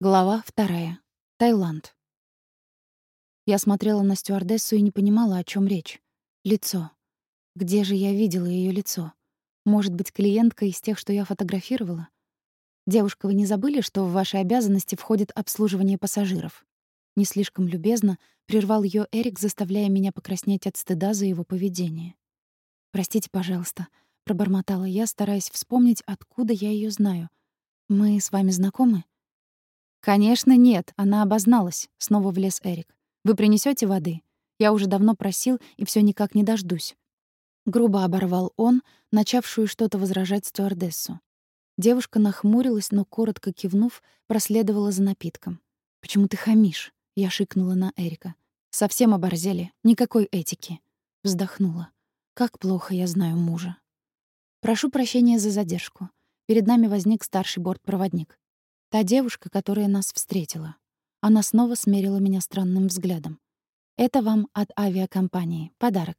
Глава вторая. Таиланд. Я смотрела на стюардессу и не понимала, о чем речь. Лицо. Где же я видела ее лицо? Может быть, клиентка из тех, что я фотографировала? Девушка, вы не забыли, что в ваши обязанности входит обслуживание пассажиров? Не слишком любезно прервал ее Эрик, заставляя меня покраснеть от стыда за его поведение. Простите, пожалуйста, пробормотала я, стараясь вспомнить, откуда я ее знаю. Мы с вами знакомы? «Конечно, нет», — она обозналась, — снова влез Эрик. «Вы принесете воды? Я уже давно просил и все никак не дождусь». Грубо оборвал он, начавшую что-то возражать стюардессу. Девушка нахмурилась, но, коротко кивнув, проследовала за напитком. «Почему ты хамишь?» — я шикнула на Эрика. «Совсем оборзели. Никакой этики». Вздохнула. «Как плохо я знаю мужа». «Прошу прощения за задержку. Перед нами возник старший бортпроводник. Та девушка, которая нас встретила. Она снова смерила меня странным взглядом. «Это вам от авиакомпании. Подарок».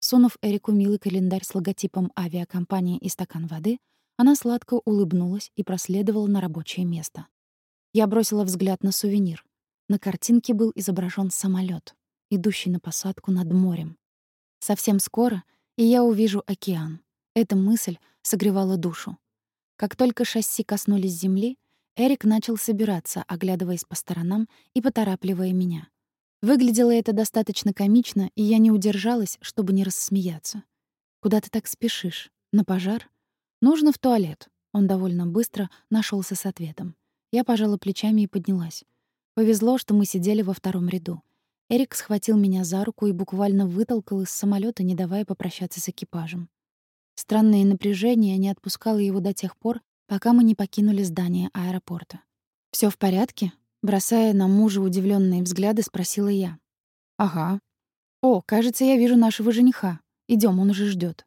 Сунув Эрику милый календарь с логотипом авиакомпании и стакан воды, она сладко улыбнулась и проследовала на рабочее место. Я бросила взгляд на сувенир. На картинке был изображен самолет, идущий на посадку над морем. Совсем скоро, и я увижу океан. Эта мысль согревала душу. Как только шасси коснулись земли, Эрик начал собираться, оглядываясь по сторонам и поторапливая меня. Выглядело это достаточно комично, и я не удержалась, чтобы не рассмеяться. «Куда ты так спешишь? На пожар?» «Нужно в туалет». Он довольно быстро нашелся с ответом. Я пожала плечами и поднялась. Повезло, что мы сидели во втором ряду. Эрик схватил меня за руку и буквально вытолкал из самолета, не давая попрощаться с экипажем. Странное напряжение не отпускало его до тех пор, пока мы не покинули здание аэропорта. Все в порядке?» Бросая на мужа удивленные взгляды, спросила я. «Ага. О, кажется, я вижу нашего жениха. Идем, он уже ждет.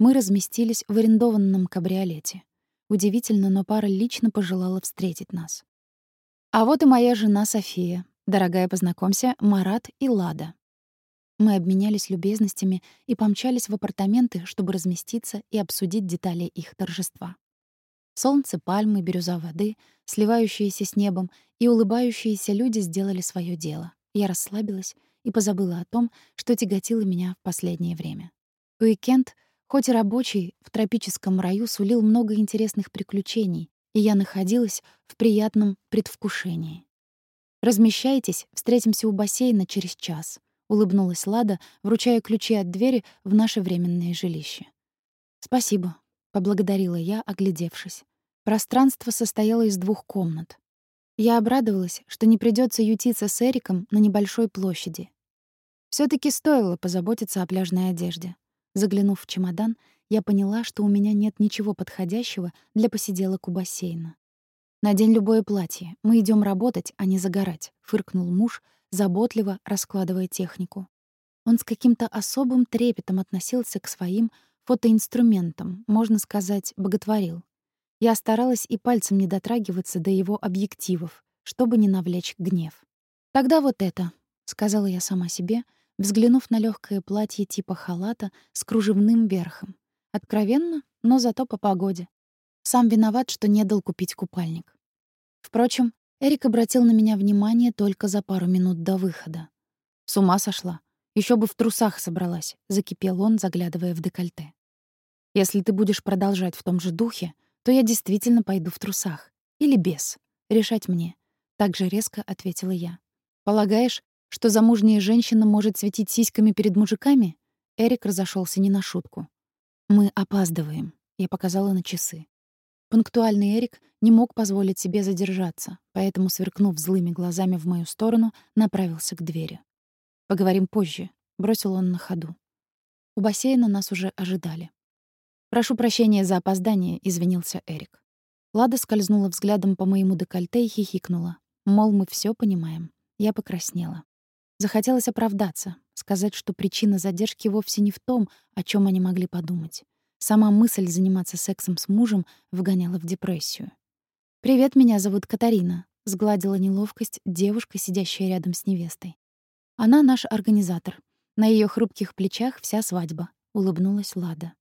Мы разместились в арендованном кабриолете. Удивительно, но пара лично пожелала встретить нас. А вот и моя жена София. Дорогая, познакомься, Марат и Лада. Мы обменялись любезностями и помчались в апартаменты, чтобы разместиться и обсудить детали их торжества. Солнце, пальмы, бирюза воды, сливающиеся с небом и улыбающиеся люди сделали свое дело. Я расслабилась и позабыла о том, что тяготило меня в последнее время. Уикенд, хоть и рабочий, в тропическом раю сулил много интересных приключений, и я находилась в приятном предвкушении. «Размещайтесь, встретимся у бассейна через час», — улыбнулась Лада, вручая ключи от двери в наше временное жилище. «Спасибо», — поблагодарила я, оглядевшись. Пространство состояло из двух комнат. Я обрадовалась, что не придется ютиться с Эриком на небольшой площади. все таки стоило позаботиться о пляжной одежде. Заглянув в чемодан, я поняла, что у меня нет ничего подходящего для посиделок у бассейна. «Надень любое платье. Мы идем работать, а не загорать», — фыркнул муж, заботливо раскладывая технику. Он с каким-то особым трепетом относился к своим фотоинструментам, можно сказать, боготворил. Я старалась и пальцем не дотрагиваться до его объективов, чтобы не навлечь гнев. «Тогда вот это», — сказала я сама себе, взглянув на легкое платье типа халата с кружевным верхом. Откровенно, но зато по погоде. Сам виноват, что не дал купить купальник. Впрочем, Эрик обратил на меня внимание только за пару минут до выхода. С ума сошла. Еще бы в трусах собралась, закипел он, заглядывая в декольте. Если ты будешь продолжать в том же духе, то я действительно пойду в трусах. Или без. Решать мне. Так же резко ответила я. Полагаешь, что замужняя женщина может светить сиськами перед мужиками? Эрик разошелся не на шутку. Мы опаздываем. Я показала на часы. Пунктуальный Эрик не мог позволить себе задержаться, поэтому, сверкнув злыми глазами в мою сторону, направился к двери. «Поговорим позже», — бросил он на ходу. У бассейна нас уже ожидали. «Прошу прощения за опоздание», — извинился Эрик. Лада скользнула взглядом по моему декольте и хихикнула. Мол, мы все понимаем. Я покраснела. Захотелось оправдаться, сказать, что причина задержки вовсе не в том, о чем они могли подумать. Сама мысль заниматься сексом с мужем вгоняла в депрессию. «Привет, меня зовут Катарина», — сгладила неловкость девушка, сидящая рядом с невестой. «Она наш организатор. На ее хрупких плечах вся свадьба», — улыбнулась Лада.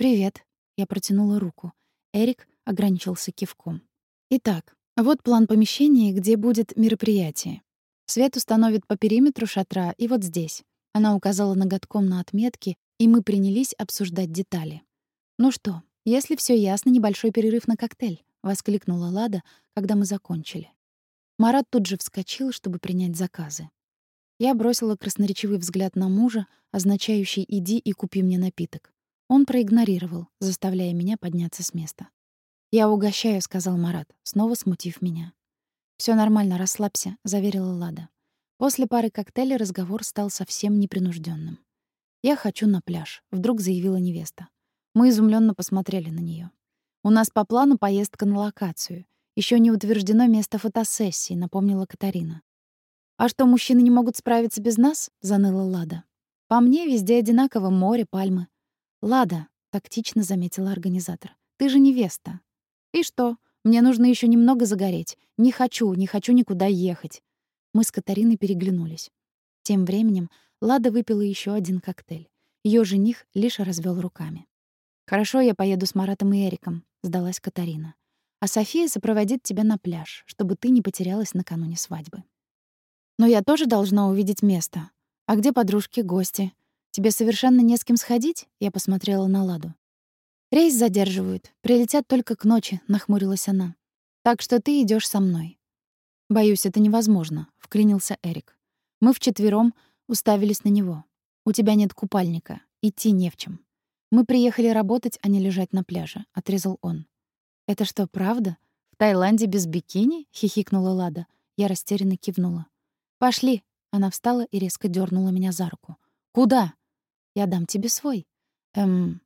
«Привет». Я протянула руку. Эрик ограничился кивком. «Итак, Вот план помещения, где будет мероприятие. Свет установит по периметру шатра и вот здесь. Она указала ноготком на отметки, и мы принялись обсуждать детали. «Ну что, если все ясно, небольшой перерыв на коктейль», — воскликнула Лада, когда мы закончили. Марат тут же вскочил, чтобы принять заказы. Я бросила красноречивый взгляд на мужа, означающий «иди и купи мне напиток». Он проигнорировал, заставляя меня подняться с места. «Я угощаю», — сказал Марат, снова смутив меня. Все нормально, расслабься», — заверила Лада. После пары коктейлей разговор стал совсем непринужденным. «Я хочу на пляж», — вдруг заявила невеста. Мы изумленно посмотрели на нее. «У нас по плану поездка на локацию. Еще не утверждено место фотосессии», — напомнила Катарина. «А что, мужчины не могут справиться без нас?» — заныла Лада. «По мне, везде одинаково море, пальмы». «Лада», — тактично заметила организатор, — «ты же невеста. «И что? Мне нужно еще немного загореть. Не хочу, не хочу никуда ехать». Мы с Катариной переглянулись. Тем временем Лада выпила еще один коктейль. Ее жених лишь развел руками. «Хорошо, я поеду с Маратом и Эриком», — сдалась Катарина. «А София сопроводит тебя на пляж, чтобы ты не потерялась накануне свадьбы». «Но я тоже должна увидеть место. А где подружки, гости? Тебе совершенно не с кем сходить?» Я посмотрела на Ладу. «Рейс задерживают. Прилетят только к ночи», — нахмурилась она. «Так что ты идешь со мной». «Боюсь, это невозможно», — вклинился Эрик. Мы вчетвером уставились на него. «У тебя нет купальника. Идти не в чем. Мы приехали работать, а не лежать на пляже», — отрезал он. «Это что, правда? В Таиланде без бикини?» — хихикнула Лада. Я растерянно кивнула. «Пошли!» — она встала и резко дернула меня за руку. «Куда?» «Я дам тебе свой». «Эм,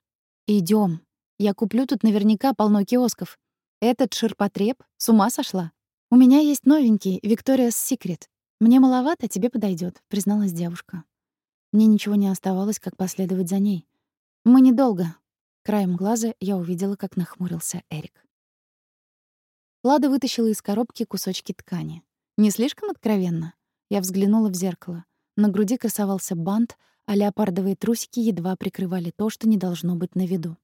идем. Я куплю тут наверняка полно киосков. Этот ширпотреб? С ума сошла? У меня есть новенький, Victoria's Secret. Мне маловато, тебе подойдет, призналась девушка. Мне ничего не оставалось, как последовать за ней. Мы недолго. Краем глаза я увидела, как нахмурился Эрик. Лада вытащила из коробки кусочки ткани. Не слишком откровенно? Я взглянула в зеркало. На груди красовался бант, а леопардовые трусики едва прикрывали то, что не должно быть на виду.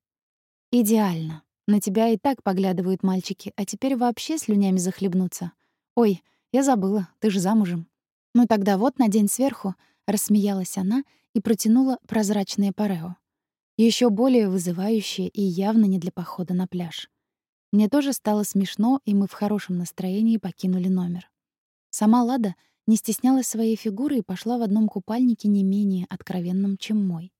«Идеально. На тебя и так поглядывают мальчики, а теперь вообще слюнями захлебнуться. Ой, я забыла, ты же замужем». «Ну тогда вот, надень сверху», — рассмеялась она и протянула прозрачное парео. Еще более вызывающее и явно не для похода на пляж. Мне тоже стало смешно, и мы в хорошем настроении покинули номер. Сама Лада не стеснялась своей фигуры и пошла в одном купальнике не менее откровенном, чем мой.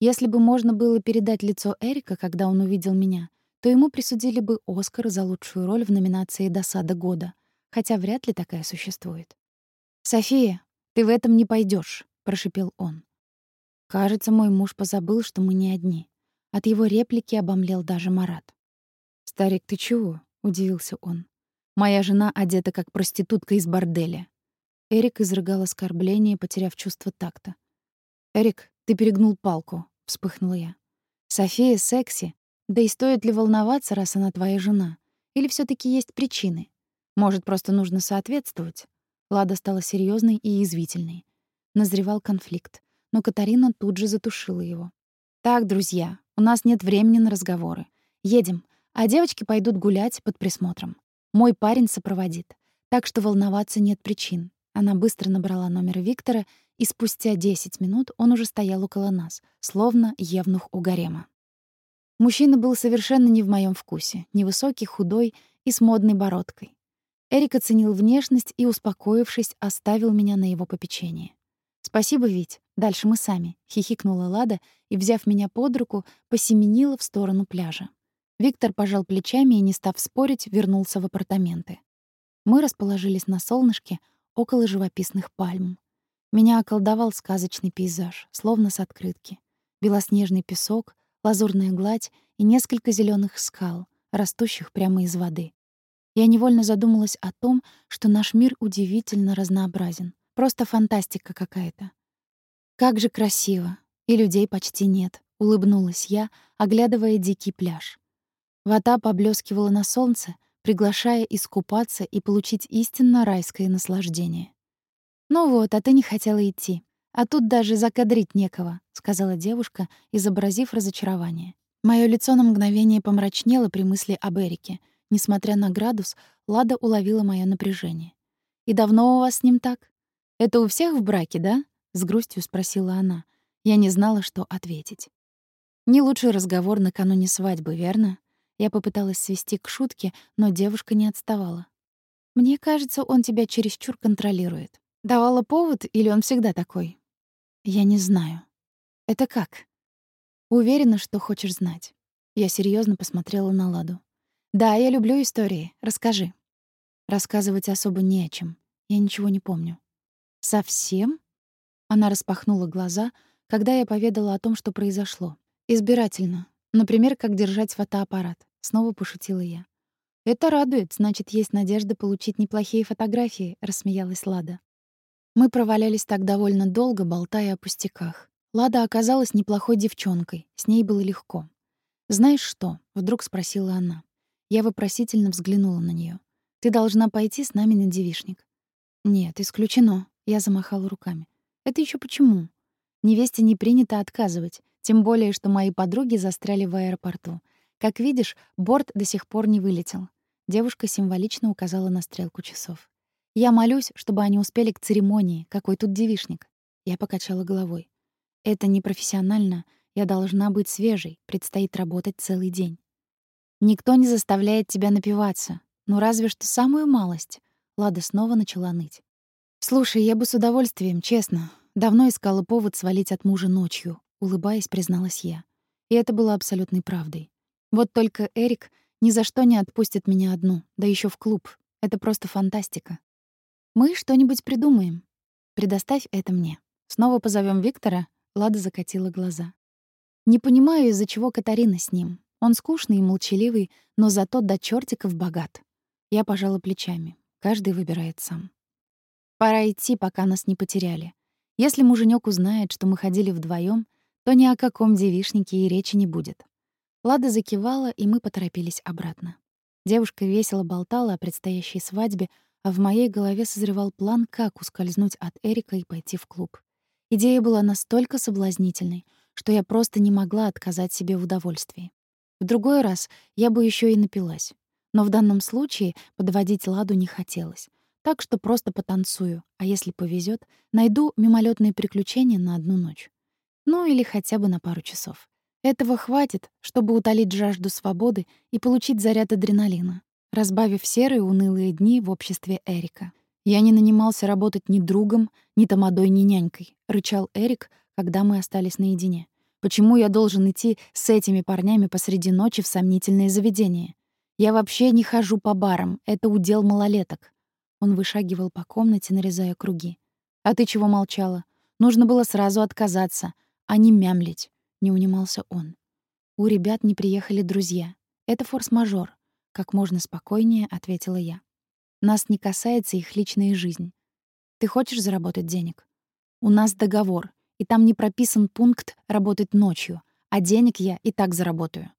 Если бы можно было передать лицо Эрика, когда он увидел меня, то ему присудили бы Оскар за лучшую роль в номинации «Досада года», хотя вряд ли такая существует. «София, ты в этом не пойдешь, прошипел он. Кажется, мой муж позабыл, что мы не одни. От его реплики обомлел даже Марат. «Старик, ты чего?» — удивился он. «Моя жена одета как проститутка из борделя». Эрик изрыгал оскорбление, потеряв чувство такта. «Эрик, ты перегнул палку вспыхнула я. София секси. Да и стоит ли волноваться, раз она твоя жена? Или все таки есть причины? Может, просто нужно соответствовать? Лада стала серьезной и извивительной. Назревал конфликт, но Катарина тут же затушила его. Так, друзья, у нас нет времени на разговоры. Едем, а девочки пойдут гулять под присмотром. Мой парень сопроводит, так что волноваться нет причин. Она быстро набрала номер Виктора и спустя 10 минут он уже стоял около нас, словно евнух у гарема. Мужчина был совершенно не в моем вкусе, невысокий, худой и с модной бородкой. Эрик оценил внешность и, успокоившись, оставил меня на его попечение. «Спасибо, Вить. Дальше мы сами», — хихикнула Лада и, взяв меня под руку, посеменила в сторону пляжа. Виктор пожал плечами и, не став спорить, вернулся в апартаменты. Мы расположились на солнышке около живописных пальм. Меня околдовал сказочный пейзаж, словно с открытки. Белоснежный песок, лазурная гладь и несколько зеленых скал, растущих прямо из воды. Я невольно задумалась о том, что наш мир удивительно разнообразен. Просто фантастика какая-то. Как же красиво. И людей почти нет, улыбнулась я, оглядывая дикий пляж. Вода поблескивала на солнце, приглашая искупаться и получить истинно райское наслаждение. «Ну вот, а ты не хотела идти. А тут даже закадрить некого», — сказала девушка, изобразив разочарование. Моё лицо на мгновение помрачнело при мысли об Эрике. Несмотря на градус, Лада уловила мое напряжение. «И давно у вас с ним так? Это у всех в браке, да?» — с грустью спросила она. Я не знала, что ответить. Не лучший разговор накануне свадьбы, верно? Я попыталась свести к шутке, но девушка не отставала. Мне кажется, он тебя чересчур контролирует. Давала повод или он всегда такой? Я не знаю. Это как? Уверена, что хочешь знать. Я серьезно посмотрела на Ладу. Да, я люблю истории. Расскажи. Рассказывать особо не о чем. Я ничего не помню. Совсем? Она распахнула глаза, когда я поведала о том, что произошло. Избирательно. Например, как держать фотоаппарат. Снова пошутила я. Это радует, значит, есть надежда получить неплохие фотографии, рассмеялась Лада. Мы провалялись так довольно долго, болтая о пустяках. Лада оказалась неплохой девчонкой, с ней было легко. «Знаешь что?» — вдруг спросила она. Я вопросительно взглянула на нее. «Ты должна пойти с нами на девишник». «Нет, исключено», — я замахала руками. «Это еще почему?» Невесте не принято отказывать. Тем более, что мои подруги застряли в аэропорту. Как видишь, борт до сих пор не вылетел. Девушка символично указала на стрелку часов. Я молюсь, чтобы они успели к церемонии. Какой тут девишник? Я покачала головой. Это непрофессионально. Я должна быть свежей. Предстоит работать целый день. Никто не заставляет тебя напиваться. Ну разве что самую малость. Лада снова начала ныть. Слушай, я бы с удовольствием, честно. Давно искала повод свалить от мужа ночью улыбаясь, призналась я. И это было абсолютной правдой. Вот только Эрик ни за что не отпустит меня одну, да еще в клуб. Это просто фантастика. Мы что-нибудь придумаем. Предоставь это мне. Снова позовем Виктора. Лада закатила глаза. Не понимаю, из-за чего Катарина с ним. Он скучный и молчаливый, но зато до чертиков богат. Я пожала плечами. Каждый выбирает сам. Пора идти, пока нас не потеряли. Если муженек узнает, что мы ходили вдвоем, то ни о каком девишнике и речи не будет. Лада закивала, и мы поторопились обратно. Девушка весело болтала о предстоящей свадьбе, а в моей голове созревал план, как ускользнуть от Эрика и пойти в клуб. Идея была настолько соблазнительной, что я просто не могла отказать себе в удовольствии. В другой раз я бы еще и напилась. Но в данном случае подводить Ладу не хотелось. Так что просто потанцую, а если повезет, найду мимолетные приключения на одну ночь. Ну или хотя бы на пару часов. Этого хватит, чтобы утолить жажду свободы и получить заряд адреналина, разбавив серые унылые дни в обществе Эрика. «Я не нанимался работать ни другом, ни тамадой, ни нянькой», — рычал Эрик, когда мы остались наедине. «Почему я должен идти с этими парнями посреди ночи в сомнительное заведение? Я вообще не хожу по барам, это удел малолеток». Он вышагивал по комнате, нарезая круги. «А ты чего молчала? Нужно было сразу отказаться а не мямлить, не унимался он. У ребят не приехали друзья. Это форс-мажор, как можно спокойнее ответила я. Нас не касается их личная жизнь. Ты хочешь заработать денег? У нас договор, и там не прописан пункт работать ночью, а денег я и так заработаю.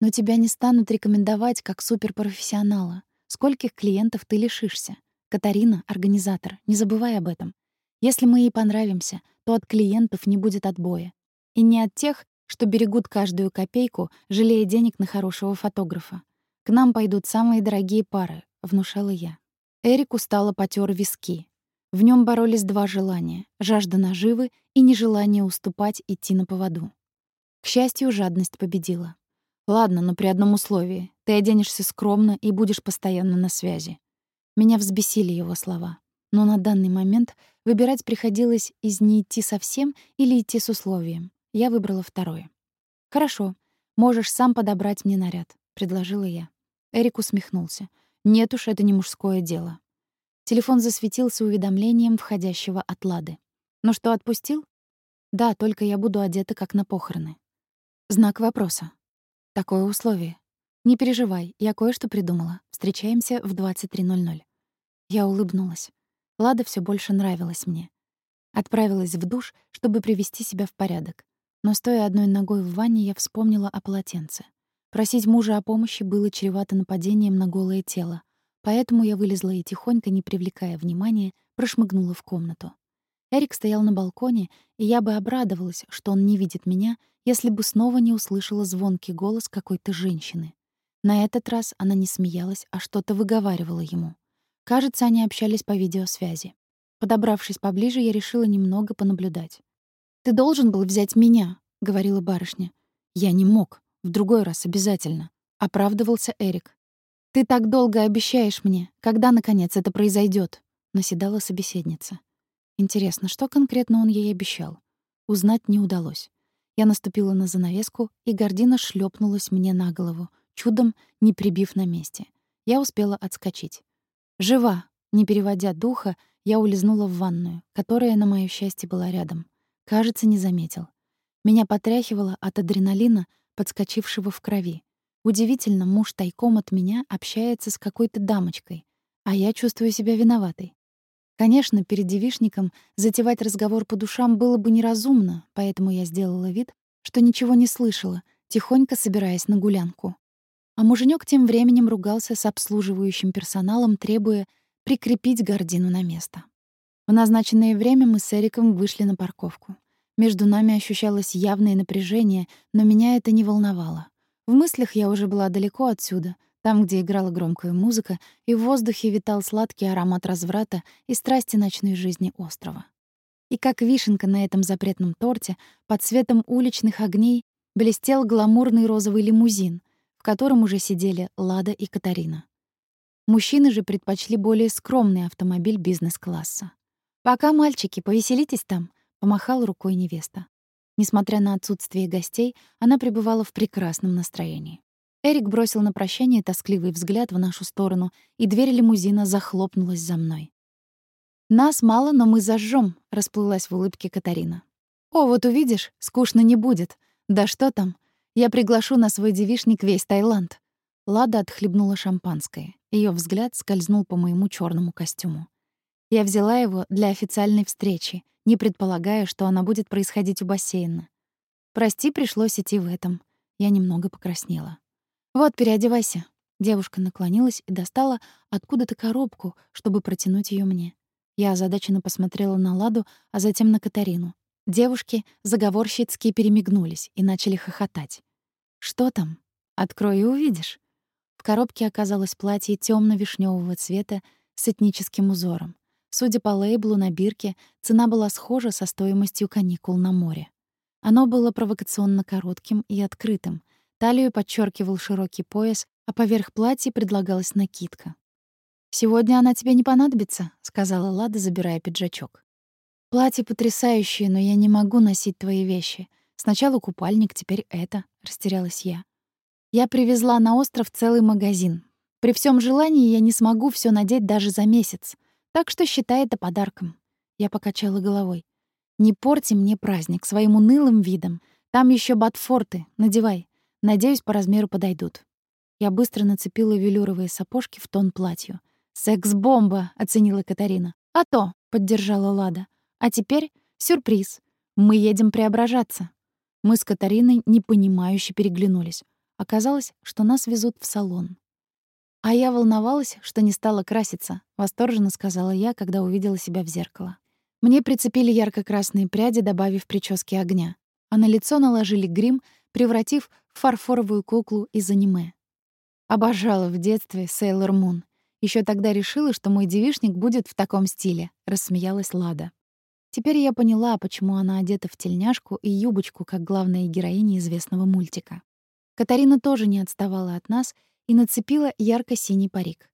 Но тебя не станут рекомендовать как суперпрофессионала. Скольких клиентов ты лишишься? Катарина — организатор, не забывай об этом. Если мы ей понравимся, то от клиентов не будет отбоя. И не от тех, что берегут каждую копейку, жалея денег на хорошего фотографа. К нам пойдут самые дорогие пары, внушала я. Эрик устало потёр виски. В нем боролись два желания: жажда наживы и нежелание уступать идти на поводу. К счастью, жадность победила. Ладно, но при одном условии: ты оденешься скромно и будешь постоянно на связи. Меня взбесили его слова. Но на данный момент выбирать приходилось из не идти совсем или идти с условием. Я выбрала второе. «Хорошо, можешь сам подобрать мне наряд», — предложила я. Эрик усмехнулся. «Нет уж, это не мужское дело». Телефон засветился уведомлением входящего от Лады. «Ну что, отпустил?» «Да, только я буду одета как на похороны». Знак вопроса. Такое условие. Не переживай, я кое-что придумала. Встречаемся в 23:00. Я улыбнулась. Лада все больше нравилась мне. Отправилась в душ, чтобы привести себя в порядок. Но стоя одной ногой в ванне, я вспомнила о полотенце. Просить мужа о помощи было чревато нападением на голое тело, поэтому я вылезла и тихонько, не привлекая внимания, прошмыгнула в комнату. Эрик стоял на балконе, и я бы обрадовалась, что он не видит меня, если бы снова не услышала звонкий голос какой-то женщины. На этот раз она не смеялась, а что-то выговаривала ему. Кажется, они общались по видеосвязи. Подобравшись поближе, я решила немного понаблюдать. «Ты должен был взять меня», — говорила барышня. «Я не мог. В другой раз обязательно», — оправдывался Эрик. «Ты так долго обещаешь мне. Когда, наконец, это произойдет? наседала собеседница. Интересно, что конкретно он ей обещал? Узнать не удалось. Я наступила на занавеску, и гордина шлепнулась мне на голову, чудом не прибив на месте. Я успела отскочить. «Жива!» Не переводя духа, я улизнула в ванную, которая, на моё счастье, была рядом. Кажется, не заметил. Меня потряхивало от адреналина, подскочившего в крови. Удивительно, муж тайком от меня общается с какой-то дамочкой, а я чувствую себя виноватой. Конечно, перед девишником затевать разговор по душам было бы неразумно, поэтому я сделала вид, что ничего не слышала, тихонько собираясь на гулянку. А муженек тем временем ругался с обслуживающим персоналом, требуя прикрепить гордину на место. В назначенное время мы с Эриком вышли на парковку. Между нами ощущалось явное напряжение, но меня это не волновало. В мыслях я уже была далеко отсюда, там, где играла громкая музыка, и в воздухе витал сладкий аромат разврата и страсти ночной жизни острова. И как вишенка на этом запретном торте, под светом уличных огней блестел гламурный розовый лимузин, в котором уже сидели Лада и Катарина. Мужчины же предпочли более скромный автомобиль бизнес-класса. «Пока, мальчики, повеселитесь там», — помахала рукой невеста. Несмотря на отсутствие гостей, она пребывала в прекрасном настроении. Эрик бросил на прощание тоскливый взгляд в нашу сторону, и дверь лимузина захлопнулась за мной. «Нас мало, но мы зажжем, расплылась в улыбке Катарина. «О, вот увидишь, скучно не будет. Да что там, я приглашу на свой девишник весь Таиланд. Лада отхлебнула шампанское. Ее взгляд скользнул по моему черному костюму. Я взяла его для официальной встречи, не предполагая, что она будет происходить у бассейна. Прости, пришлось идти в этом. Я немного покраснела. Вот, переодевайся. Девушка наклонилась и достала откуда-то коробку, чтобы протянуть ее мне. Я озадаченно посмотрела на Ладу, а затем на Катарину. Девушки заговорщицки перемигнулись и начали хохотать. «Что там? Открой и увидишь». В коробке оказалось платье темно вишневого цвета с этническим узором. Судя по лейблу на бирке, цена была схожа со стоимостью каникул на море. Оно было провокационно коротким и открытым. Талию подчеркивал широкий пояс, а поверх платья предлагалась накидка. «Сегодня она тебе не понадобится», — сказала Лада, забирая пиджачок. «Платье потрясающее, но я не могу носить твои вещи. Сначала купальник, теперь это», — растерялась я. «Я привезла на остров целый магазин. При всем желании я не смогу все надеть даже за месяц, так что считай это подарком». Я покачала головой. «Не порти мне праздник своим унылым видом. Там еще ботфорты. Надевай. Надеюсь, по размеру подойдут». Я быстро нацепила велюровые сапожки в тон платью. «Секс-бомба!» — оценила Катарина. «А то!» — поддержала Лада. А теперь сюрприз. Мы едем преображаться. Мы с Катариной непонимающе переглянулись. Оказалось, что нас везут в салон. А я волновалась, что не стала краситься, восторженно сказала я, когда увидела себя в зеркало. Мне прицепили ярко-красные пряди, добавив прически огня, а на лицо наложили грим, превратив в фарфоровую куклу из аниме. Обожала в детстве Sailor Moon. Еще тогда решила, что мой девишник будет в таком стиле, рассмеялась Лада. Теперь я поняла, почему она одета в тельняшку и юбочку, как главная героиня известного мультика. Катарина тоже не отставала от нас и нацепила ярко-синий парик.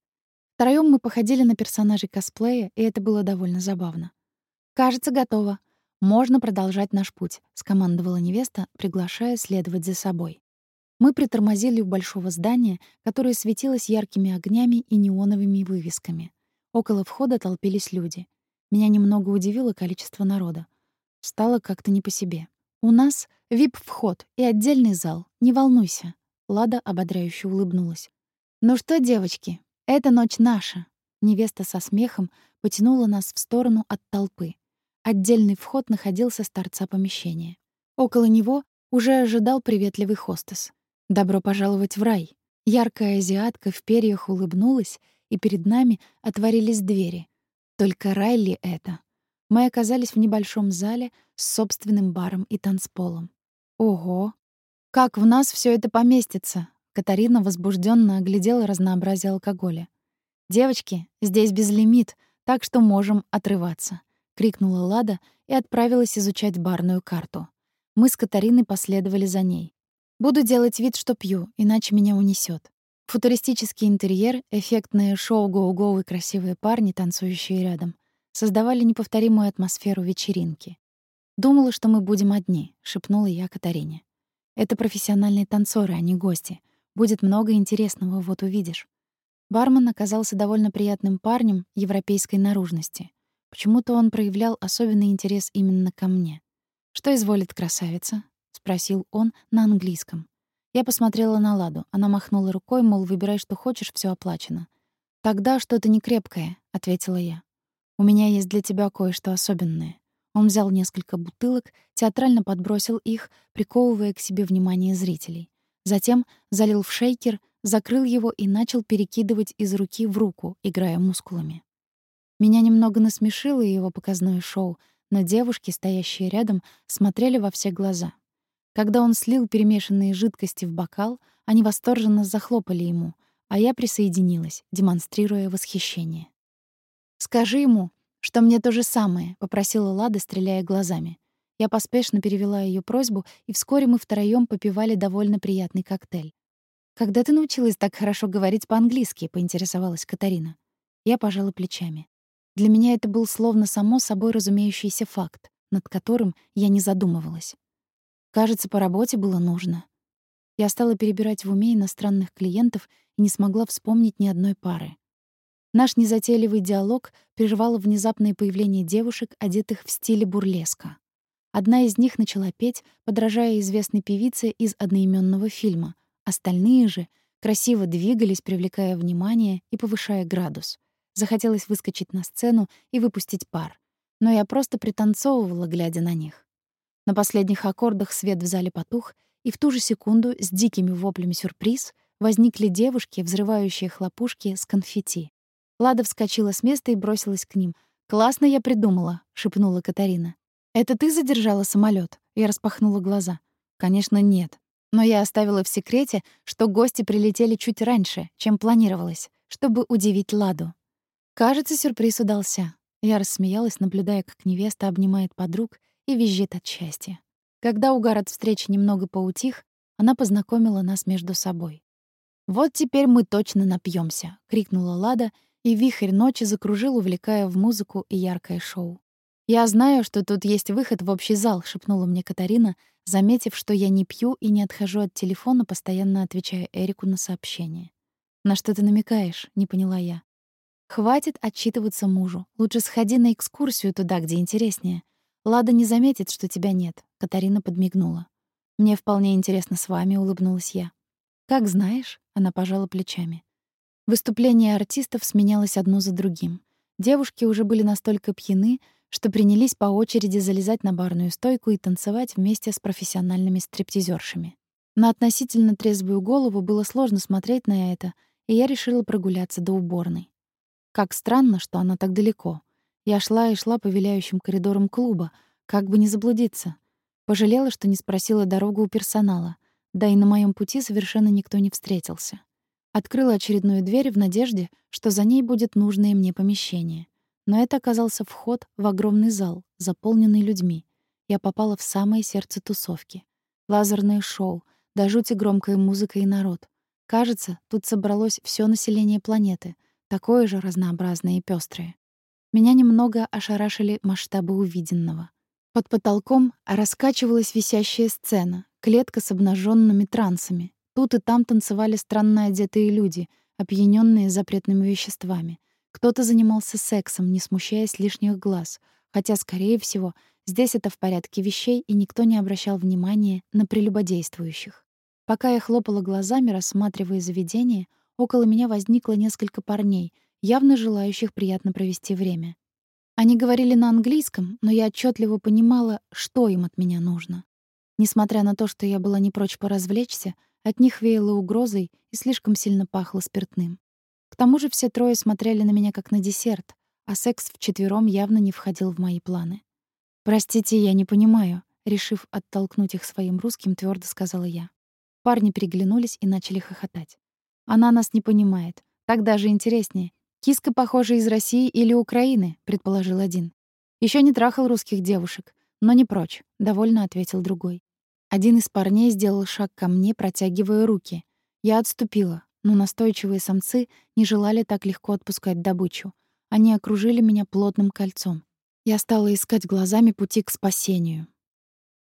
Втроём мы походили на персонажей косплея, и это было довольно забавно. «Кажется, готово. Можно продолжать наш путь», — скомандовала невеста, приглашая следовать за собой. Мы притормозили у большого здания, которое светилось яркими огнями и неоновыми вывесками. Около входа толпились люди — меня немного удивило количество народа. Стало как-то не по себе. «У нас вип-вход и отдельный зал. Не волнуйся». Лада ободряюще улыбнулась. «Ну что, девочки, эта ночь наша». Невеста со смехом потянула нас в сторону от толпы. Отдельный вход находился с торца помещения. Около него уже ожидал приветливый хостес. «Добро пожаловать в рай». Яркая азиатка в перьях улыбнулась, и перед нами отворились двери — только Райли это. Мы оказались в небольшом зале с собственным баром и танцполом. Ого! Как в нас все это поместится? Катарина возбужденно оглядела разнообразие алкоголя. «Девочки, здесь безлимит, так что можем отрываться», — крикнула Лада и отправилась изучать барную карту. Мы с Катариной последовали за ней. Буду делать вид, что пью, иначе меня унесет. Футуристический интерьер, эффектное шоу гоу-гоу и красивые парни, танцующие рядом, создавали неповторимую атмосферу вечеринки. «Думала, что мы будем одни», — шепнула я Катарине. «Это профессиональные танцоры, а не гости. Будет много интересного, вот увидишь». Бармен оказался довольно приятным парнем европейской наружности. Почему-то он проявлял особенный интерес именно ко мне. «Что изволит красавица?» — спросил он на английском. Я посмотрела на Ладу. Она махнула рукой, мол, выбирай, что хочешь, все оплачено. «Тогда что-то некрепкое», — ответила я. «У меня есть для тебя кое-что особенное». Он взял несколько бутылок, театрально подбросил их, приковывая к себе внимание зрителей. Затем залил в шейкер, закрыл его и начал перекидывать из руки в руку, играя мускулами. Меня немного насмешило его показное шоу, но девушки, стоящие рядом, смотрели во все глаза. Когда он слил перемешанные жидкости в бокал, они восторженно захлопали ему, а я присоединилась, демонстрируя восхищение. «Скажи ему, что мне то же самое», — попросила Лада, стреляя глазами. Я поспешно перевела ее просьбу, и вскоре мы втроем попивали довольно приятный коктейль. «Когда ты научилась так хорошо говорить по-английски?» — поинтересовалась Катарина. Я пожала плечами. Для меня это был словно само собой разумеющийся факт, над которым я не задумывалась. Кажется, по работе было нужно. Я стала перебирать в уме иностранных клиентов и не смогла вспомнить ни одной пары. Наш незатейливый диалог прервало внезапное появление девушек, одетых в стиле бурлеска. Одна из них начала петь, подражая известной певице из одноименного фильма. Остальные же красиво двигались, привлекая внимание и повышая градус. Захотелось выскочить на сцену и выпустить пар. Но я просто пританцовывала, глядя на них. На последних аккордах свет в зале потух, и в ту же секунду с дикими воплями сюрприз возникли девушки, взрывающие хлопушки с конфетти. Лада вскочила с места и бросилась к ним. «Классно я придумала», — шепнула Катарина. «Это ты задержала самолет? Я распахнула глаза. «Конечно, нет. Но я оставила в секрете, что гости прилетели чуть раньше, чем планировалось, чтобы удивить Ладу. Кажется, сюрприз удался. Я рассмеялась, наблюдая, как невеста обнимает подруг и визжит от счастья. Когда угар от встречи немного поутих, она познакомила нас между собой. «Вот теперь мы точно напьемся, крикнула Лада, и вихрь ночи закружил, увлекая в музыку и яркое шоу. «Я знаю, что тут есть выход в общий зал», — шепнула мне Катарина, заметив, что я не пью и не отхожу от телефона, постоянно отвечая Эрику на сообщения. «На что ты намекаешь?» — не поняла я. Хватит отчитываться мужу. Лучше сходи на экскурсию туда, где интереснее. Лада не заметит, что тебя нет. Катарина подмигнула. Мне вполне интересно с вами, улыбнулась я. Как знаешь, она пожала плечами. Выступление артистов сменялось одно за другим. Девушки уже были настолько пьяны, что принялись по очереди залезать на барную стойку и танцевать вместе с профессиональными стриптизершами. На относительно трезвую голову было сложно смотреть на это, и я решила прогуляться до уборной. Как странно, что она так далеко. Я шла и шла по виляющим коридорам клуба, как бы не заблудиться. Пожалела, что не спросила дорогу у персонала, да и на моем пути совершенно никто не встретился. Открыла очередную дверь в надежде, что за ней будет нужное мне помещение. Но это оказался вход в огромный зал, заполненный людьми. Я попала в самое сердце тусовки. Лазерное шоу, до жути громкая музыка и народ. Кажется, тут собралось все население планеты — такое же разнообразное и пестрое. Меня немного ошарашили масштабы увиденного. Под потолком раскачивалась висящая сцена, клетка с обнаженными трансами. Тут и там танцевали странно одетые люди, опьяненные запретными веществами. Кто-то занимался сексом, не смущаясь лишних глаз, хотя, скорее всего, здесь это в порядке вещей, и никто не обращал внимания на прелюбодействующих. Пока я хлопала глазами, рассматривая заведение, около меня возникло несколько парней, явно желающих приятно провести время. Они говорили на английском, но я отчетливо понимала, что им от меня нужно. Несмотря на то, что я была не прочь поразвлечься, от них веяло угрозой и слишком сильно пахло спиртным. К тому же все трое смотрели на меня как на десерт, а секс вчетвером явно не входил в мои планы. «Простите, я не понимаю», — решив оттолкнуть их своим русским, твердо сказала я. Парни переглянулись и начали хохотать. Она нас не понимает. Так даже интереснее. Киска, похоже, из России или Украины, предположил один. Еще не трахал русских девушек, но не прочь, довольно ответил другой. Один из парней сделал шаг ко мне, протягивая руки. Я отступила, но настойчивые самцы не желали так легко отпускать добычу. Они окружили меня плотным кольцом. Я стала искать глазами пути к спасению.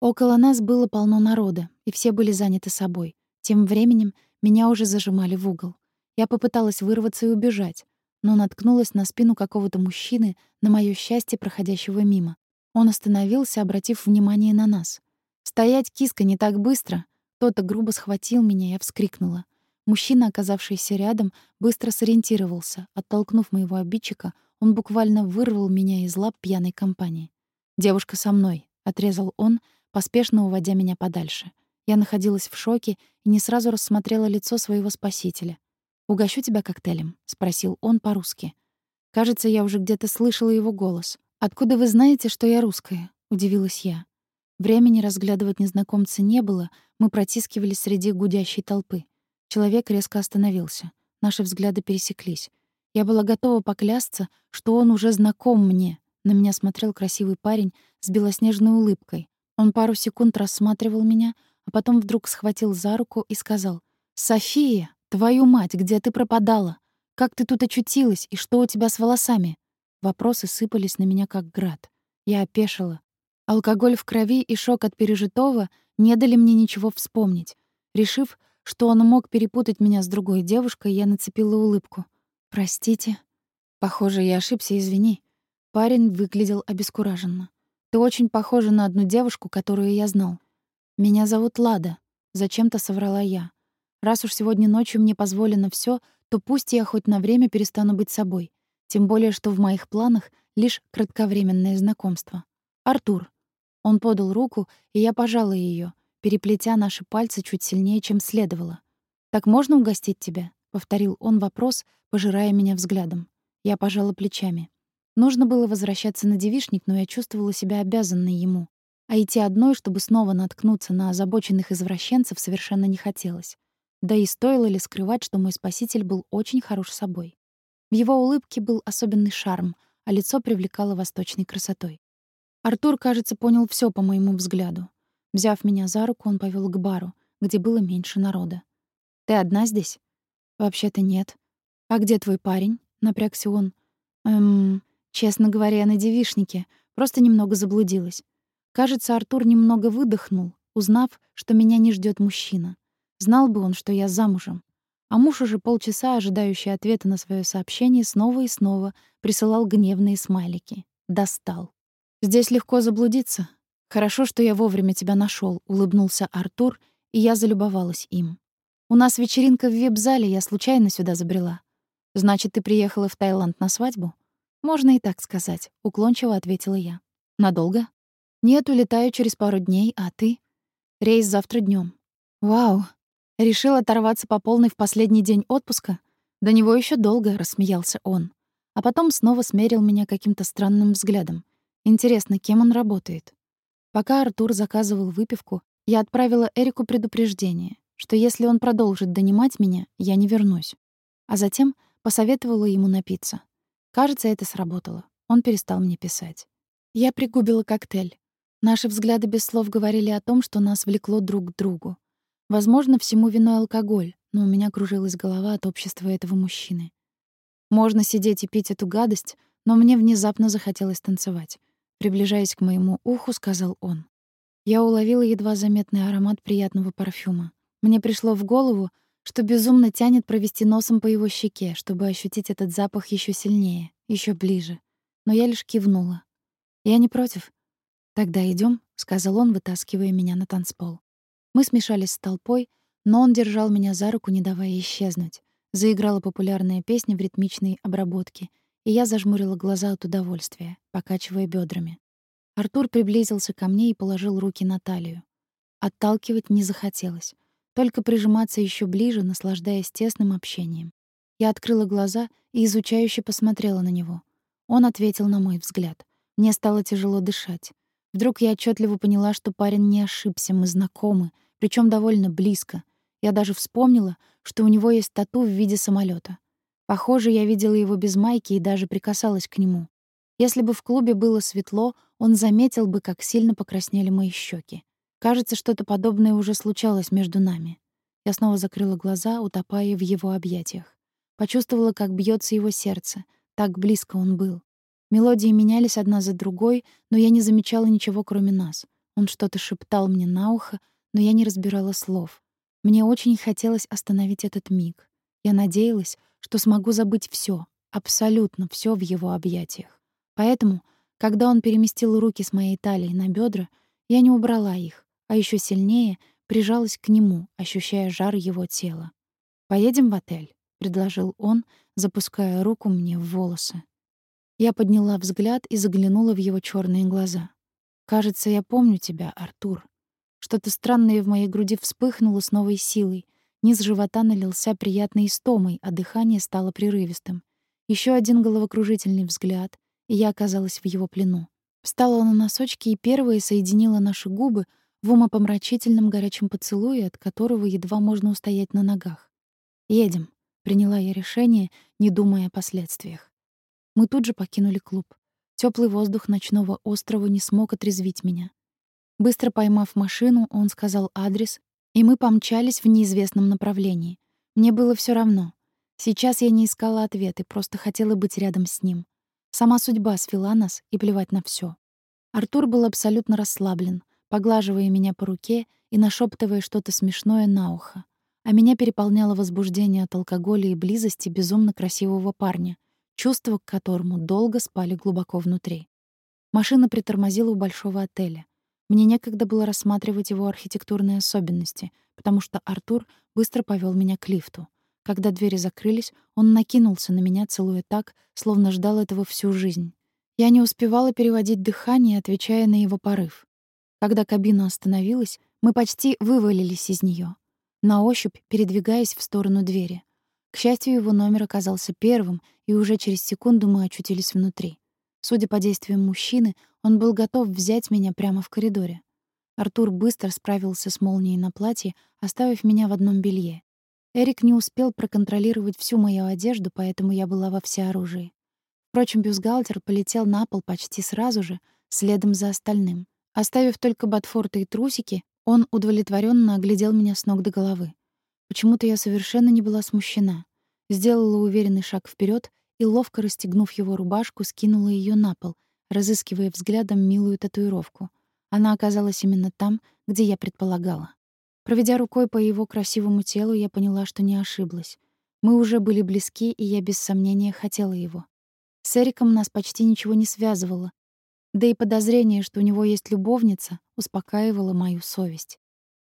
Около нас было полно народа, и все были заняты собой. Тем временем меня уже зажимали в угол. Я попыталась вырваться и убежать, но наткнулась на спину какого-то мужчины, на моё счастье, проходящего мимо. Он остановился, обратив внимание на нас. «Стоять, киска, не так быстро!» Кто-то грубо схватил меня, я вскрикнула. Мужчина, оказавшийся рядом, быстро сориентировался. Оттолкнув моего обидчика, он буквально вырвал меня из лап пьяной компании. «Девушка со мной», — отрезал он, поспешно уводя меня подальше. Я находилась в шоке и не сразу рассмотрела лицо своего спасителя. «Угощу тебя коктейлем?» — спросил он по-русски. Кажется, я уже где-то слышала его голос. «Откуда вы знаете, что я русская?» — удивилась я. Времени разглядывать незнакомца не было, мы протискивались среди гудящей толпы. Человек резко остановился. Наши взгляды пересеклись. Я была готова поклясться, что он уже знаком мне. На меня смотрел красивый парень с белоснежной улыбкой. Он пару секунд рассматривал меня, а потом вдруг схватил за руку и сказал: "София, твою мать, где ты пропадала? Как ты тут очутилась и что у тебя с волосами?" Вопросы сыпались на меня как град. Я опешила. Алкоголь в крови и шок от пережитого не дали мне ничего вспомнить. Решив, что он мог перепутать меня с другой девушкой, я нацепила улыбку. "Простите. Похоже, я ошибся, извини". Парень выглядел обескураженно. Ты очень похожа на одну девушку, которую я знал. Меня зовут Лада, зачем-то соврала я. Раз уж сегодня ночью мне позволено все, то пусть я хоть на время перестану быть собой. Тем более, что в моих планах лишь кратковременное знакомство. Артур. Он подал руку, и я пожала ее, переплетя наши пальцы чуть сильнее, чем следовало. «Так можно угостить тебя?» — повторил он вопрос, пожирая меня взглядом. Я пожала плечами. Нужно было возвращаться на девишник, но я чувствовала себя обязанной ему. А идти одной, чтобы снова наткнуться на озабоченных извращенцев, совершенно не хотелось. Да и стоило ли скрывать, что мой спаситель был очень хорош собой. В его улыбке был особенный шарм, а лицо привлекало восточной красотой. Артур, кажется, понял все по моему взгляду. Взяв меня за руку, он повел к бару, где было меньше народа. «Ты одна здесь?» «Вообще-то нет». «А где твой парень?» — напрягся он. «Эм, Честно говоря, на девишнике, просто немного заблудилась. Кажется, Артур немного выдохнул, узнав, что меня не ждет мужчина. Знал бы он, что я замужем. А муж уже полчаса, ожидающий ответа на свое сообщение, снова и снова присылал гневные смайлики. Достал. «Здесь легко заблудиться. Хорошо, что я вовремя тебя нашел, улыбнулся Артур, и я залюбовалась им. «У нас вечеринка в вип-зале, я случайно сюда забрела. Значит, ты приехала в Таиланд на свадьбу?» «Можно и так сказать», — уклончиво ответила я. «Надолго?» «Нет, улетаю через пару дней, а ты?» «Рейс завтра днем. «Вау! Решил оторваться по полной в последний день отпуска? До него еще долго», — рассмеялся он. А потом снова смерил меня каким-то странным взглядом. Интересно, кем он работает? Пока Артур заказывал выпивку, я отправила Эрику предупреждение, что если он продолжит донимать меня, я не вернусь. А затем посоветовала ему напиться. Кажется, это сработало. Он перестал мне писать. Я пригубила коктейль. Наши взгляды без слов говорили о том, что нас влекло друг к другу. Возможно, всему виной алкоголь, но у меня кружилась голова от общества этого мужчины. Можно сидеть и пить эту гадость, но мне внезапно захотелось танцевать. Приближаясь к моему уху, сказал он. Я уловила едва заметный аромат приятного парфюма. Мне пришло в голову, что безумно тянет провести носом по его щеке, чтобы ощутить этот запах еще сильнее, еще ближе. Но я лишь кивнула. «Я не против». «Тогда идем, сказал он, вытаскивая меня на танцпол. Мы смешались с толпой, но он держал меня за руку, не давая исчезнуть. Заиграла популярная песня в ритмичной обработке, и я зажмурила глаза от удовольствия, покачивая бедрами. Артур приблизился ко мне и положил руки на талию. Отталкивать не захотелось только прижиматься еще ближе, наслаждаясь тесным общением. Я открыла глаза и изучающе посмотрела на него. Он ответил на мой взгляд. Мне стало тяжело дышать. Вдруг я отчетливо поняла, что парень не ошибся, мы знакомы, причем довольно близко. Я даже вспомнила, что у него есть тату в виде самолета. Похоже, я видела его без майки и даже прикасалась к нему. Если бы в клубе было светло, он заметил бы, как сильно покраснели мои щеки. Кажется, что-то подобное уже случалось между нами. Я снова закрыла глаза, утопая в его объятиях. Почувствовала, как бьется его сердце. Так близко он был. Мелодии менялись одна за другой, но я не замечала ничего, кроме нас. Он что-то шептал мне на ухо, но я не разбирала слов. Мне очень хотелось остановить этот миг. Я надеялась, что смогу забыть все, абсолютно все в его объятиях. Поэтому, когда он переместил руки с моей талии на бедра, я не убрала их, а еще сильнее прижалась к нему, ощущая жар его тела. «Поедем в отель», — предложил он, запуская руку мне в волосы. Я подняла взгляд и заглянула в его черные глаза. «Кажется, я помню тебя, Артур». Что-то странное в моей груди вспыхнуло с новой силой. Низ живота налился приятной истомой, а дыхание стало прерывистым. Еще один головокружительный взгляд, и я оказалась в его плену. Встала на носочки и первая соединила наши губы в умопомрачительном горячем поцелуе, от которого едва можно устоять на ногах. «Едем», — приняла я решение, не думая о последствиях. Мы тут же покинули клуб. Теплый воздух ночного острова не смог отрезвить меня. Быстро поймав машину, он сказал адрес, и мы помчались в неизвестном направлении. Мне было все равно. Сейчас я не искала ответы, просто хотела быть рядом с ним. Сама судьба свела нас, и плевать на все. Артур был абсолютно расслаблен, поглаживая меня по руке и нашептывая что-то смешное на ухо. А меня переполняло возбуждение от алкоголя и близости безумно красивого парня, чувства к которому долго спали глубоко внутри. Машина притормозила у большого отеля. Мне некогда было рассматривать его архитектурные особенности, потому что Артур быстро повел меня к лифту. Когда двери закрылись, он накинулся на меня, целуя так, словно ждал этого всю жизнь. Я не успевала переводить дыхание, отвечая на его порыв. Когда кабина остановилась, мы почти вывалились из нее, на ощупь передвигаясь в сторону двери. К счастью, его номер оказался первым, и уже через секунду мы очутились внутри. Судя по действиям мужчины, он был готов взять меня прямо в коридоре. Артур быстро справился с молнией на платье, оставив меня в одном белье. Эрик не успел проконтролировать всю мою одежду, поэтому я была во всеоружии. Впрочем, бюстгальтер полетел на пол почти сразу же, следом за остальным. Оставив только ботфорты и трусики, он удовлетворенно оглядел меня с ног до головы. Почему-то я совершенно не была смущена. Сделала уверенный шаг вперед и, ловко расстегнув его рубашку, скинула ее на пол, разыскивая взглядом милую татуировку. Она оказалась именно там, где я предполагала. Проведя рукой по его красивому телу, я поняла, что не ошиблась. Мы уже были близки, и я без сомнения хотела его. С Эриком нас почти ничего не связывало. Да и подозрение, что у него есть любовница, успокаивало мою совесть.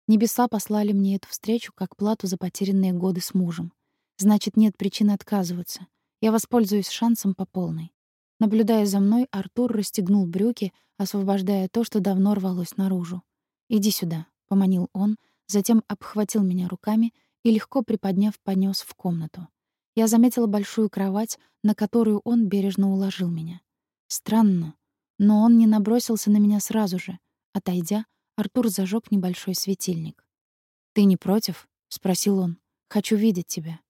Небеса послали мне эту встречу как плату за потерянные годы с мужем. Значит, нет причин отказываться. Я воспользуюсь шансом по полной. Наблюдая за мной, Артур расстегнул брюки, освобождая то, что давно рвалось наружу. «Иди сюда», — поманил он, затем обхватил меня руками и, легко приподняв, понёс в комнату. Я заметила большую кровать, на которую он бережно уложил меня. Странно, но он не набросился на меня сразу же. Отойдя, Артур зажег небольшой светильник. «Ты не против?» — спросил он. «Хочу видеть тебя».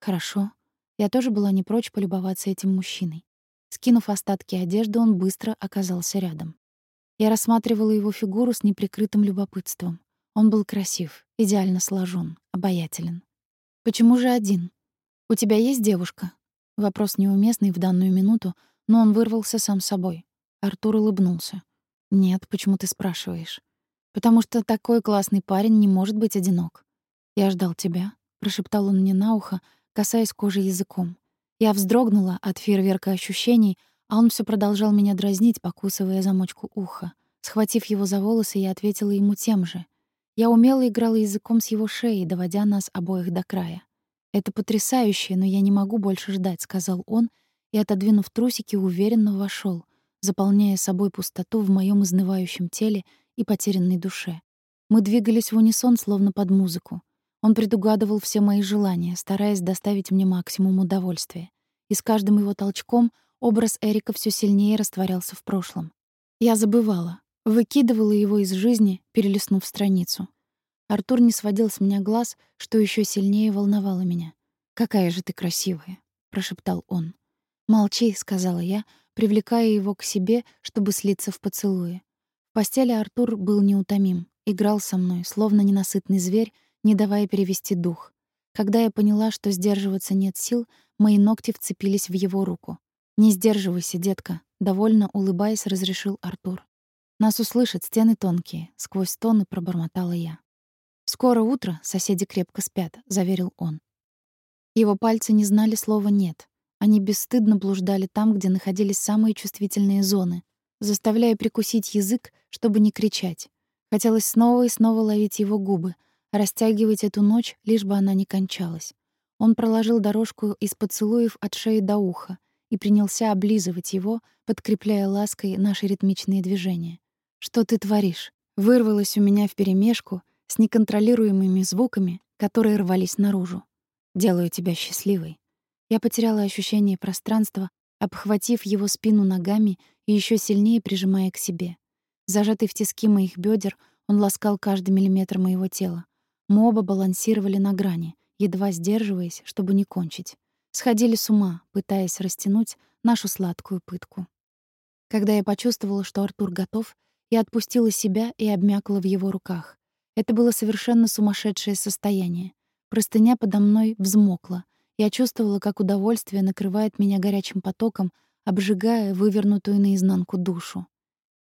«Хорошо». Я тоже была не прочь полюбоваться этим мужчиной. Скинув остатки одежды, он быстро оказался рядом. Я рассматривала его фигуру с неприкрытым любопытством. Он был красив, идеально сложен, обаятелен. «Почему же один? У тебя есть девушка?» Вопрос неуместный в данную минуту, но он вырвался сам собой. Артур улыбнулся. «Нет, почему ты спрашиваешь?» «Потому что такой классный парень не может быть одинок». «Я ждал тебя», — прошептал он мне на ухо, касаясь кожи языком. Я вздрогнула от фейерверка ощущений, а он все продолжал меня дразнить, покусывая замочку уха. Схватив его за волосы, я ответила ему тем же. Я умело играла языком с его шеи, доводя нас обоих до края. «Это потрясающе, но я не могу больше ждать», — сказал он, и, отодвинув трусики, уверенно вошел, заполняя собой пустоту в моем изнывающем теле и потерянной душе. Мы двигались в унисон, словно под музыку. Он предугадывал все мои желания, стараясь доставить мне максимум удовольствия. И с каждым его толчком образ Эрика все сильнее растворялся в прошлом. Я забывала, выкидывала его из жизни, перелистнув страницу. Артур не сводил с меня глаз, что еще сильнее волновало меня. «Какая же ты красивая!» — прошептал он. «Молчи», — сказала я, привлекая его к себе, чтобы слиться в поцелуе. В постели Артур был неутомим, играл со мной, словно ненасытный зверь, не давая перевести дух. Когда я поняла, что сдерживаться нет сил, мои ногти вцепились в его руку. «Не сдерживайся, детка», — довольно улыбаясь, разрешил Артур. «Нас услышат, стены тонкие», — сквозь стоны пробормотала я. «Скоро утро, соседи крепко спят», — заверил он. Его пальцы не знали слова «нет». Они бесстыдно блуждали там, где находились самые чувствительные зоны, заставляя прикусить язык, чтобы не кричать. Хотелось снова и снова ловить его губы, растягивать эту ночь, лишь бы она не кончалась. Он проложил дорожку из поцелуев от шеи до уха и принялся облизывать его, подкрепляя лаской наши ритмичные движения. «Что ты творишь?» Вырвалось у меня вперемешку с неконтролируемыми звуками, которые рвались наружу. «Делаю тебя счастливой». Я потеряла ощущение пространства, обхватив его спину ногами и еще сильнее прижимая к себе. Зажатый в тиски моих бедер, он ласкал каждый миллиметр моего тела. Мы оба балансировали на грани, едва сдерживаясь, чтобы не кончить. Сходили с ума, пытаясь растянуть нашу сладкую пытку. Когда я почувствовала, что Артур готов, я отпустила себя и обмякла в его руках. Это было совершенно сумасшедшее состояние. Простыня подо мной взмокла. Я чувствовала, как удовольствие накрывает меня горячим потоком, обжигая вывернутую наизнанку душу.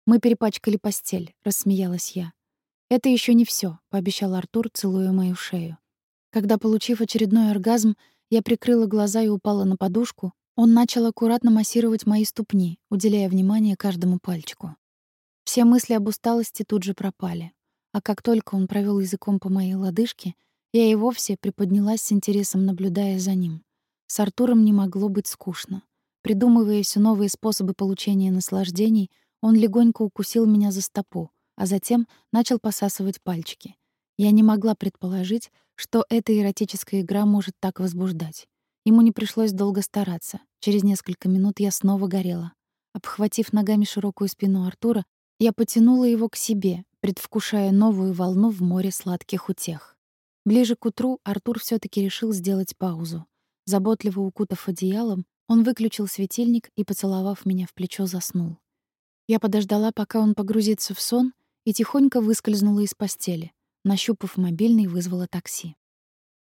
«Мы перепачкали постель», — рассмеялась я. «Это еще не все, пообещал Артур, целуя мою шею. Когда, получив очередной оргазм, я прикрыла глаза и упала на подушку, он начал аккуратно массировать мои ступни, уделяя внимание каждому пальчику. Все мысли об усталости тут же пропали. А как только он провел языком по моей лодыжке, я и вовсе приподнялась с интересом, наблюдая за ним. С Артуром не могло быть скучно. Придумывая все новые способы получения наслаждений, он легонько укусил меня за стопу, а затем начал посасывать пальчики. Я не могла предположить, что эта эротическая игра может так возбуждать. Ему не пришлось долго стараться. Через несколько минут я снова горела. Обхватив ногами широкую спину Артура, я потянула его к себе, предвкушая новую волну в море сладких утех. Ближе к утру Артур все таки решил сделать паузу. Заботливо укутав одеялом, он выключил светильник и, поцеловав меня в плечо, заснул. Я подождала, пока он погрузится в сон, и тихонько выскользнула из постели. Нащупав мобильный, вызвала такси.